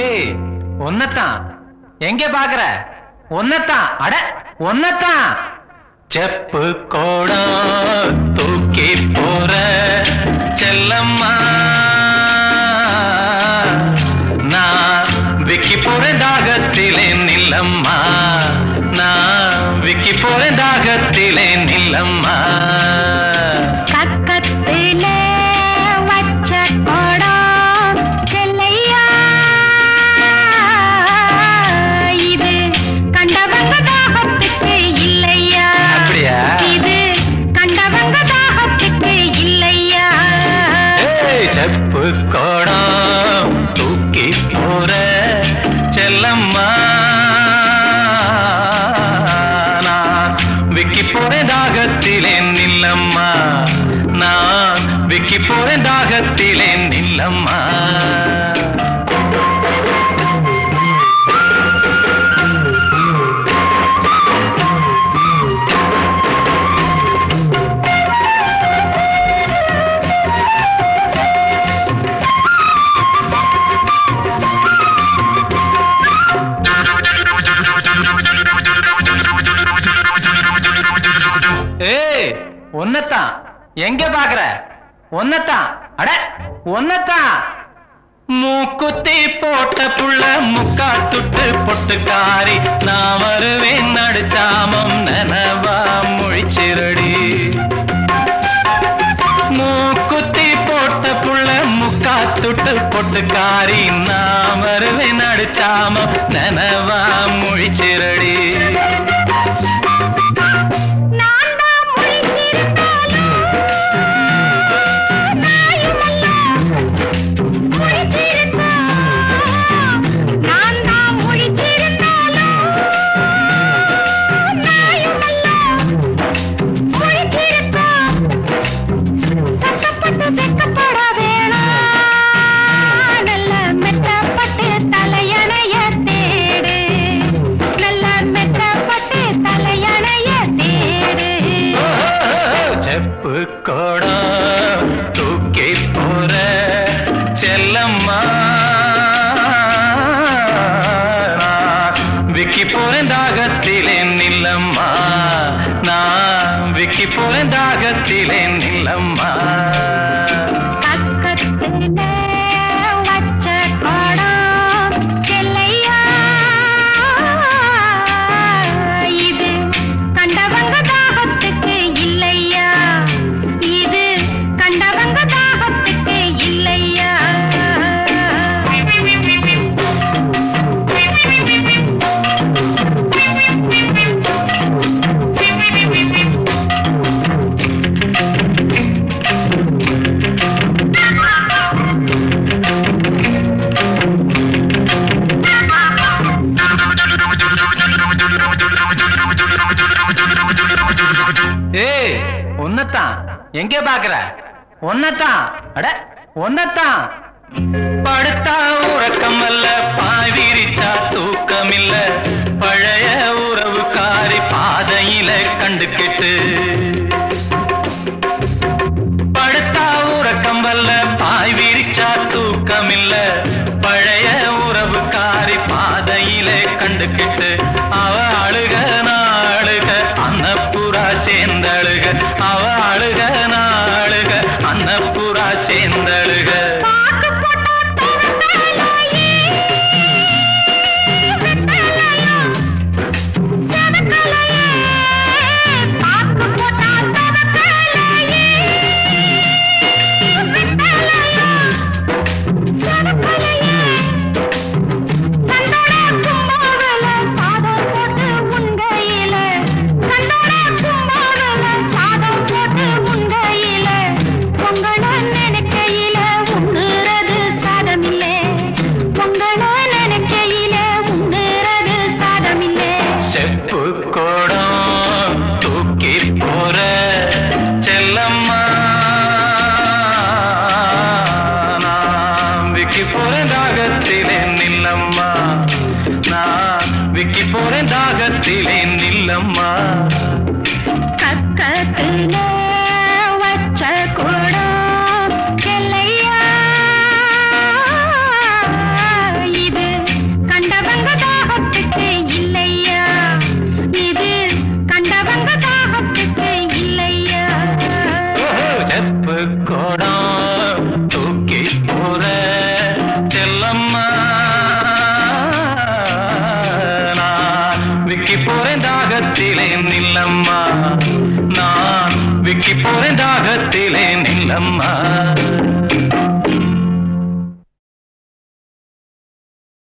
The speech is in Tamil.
ஏய் ஒன்னத்தான் எங்க பாக்குற ஒன்னத்தான் அட ஒன்னத்தான் செப்பு கோடம் தூக்கி போற செல்லம்மா. நில்லம்மா. நான் விக்கி போறேன் தாகத்திலே நில்லம்மா. கக்கத்தில வச்ச கோடம் செல்லையா? இது கண்டவங்க தாகத்துக்கு இல்லையா? அப்படியா? இது கண்டவங்க தாகத்துக்கு இல்லையா? ஏய், செப்பு கோடம் நான் ஒன்னத்தான் எங்க பாக்குற? ஒன்னத்தான் அட ஒன்னத்தான் மூக்குத்தி போட்ட புள்ள முக்கா துட்டு பொட்டுக்காரி. நான் வருவேன் நடுச்சாமம் நனவா முழிச்சிரடி. மூக்குத்தி போட்ட புள்ள முக்கா துட்டு பொட்டுக்காரி. நான் வருவேன் நடுச்சாமம் நனவா முழிச்சிரடி. செல்லம்மா விக்கி போறேன் தாகத்திலே நில்லம்மா. நான் விக்கி போறேன் தாகத்திலே நில்லம்மா. ஏய் ஒன்னத்தான் எங்க பாக்குற ஒன்னத்தான் அட ஒன்னத்தான் படுத்தா உறக்கம் அல்ல பாய் தூக்கம் இல்ல பழைய உறவுக்காரி பாதையில கண்டுக்கிட்டு. படுத்தா உறக்கம் வல்ல பாய் விரிச்சா தூக்கம் இல்ல பழைய உறவுக்காரி பாதையில கண்டு கெட்டு அன்னப்புறா பக்கத்திலே நில்லம்மா. பக்கத்திலே வச்ச கூடம் செல்லையா இது கண்டவங்க தாகத்துக்கு இல்லையா? இது கண்டவங்க தாகத்துக்கு நில்லம்மா. நான் விக்கி போறேன் தாகத்திலே நில்லம்மா.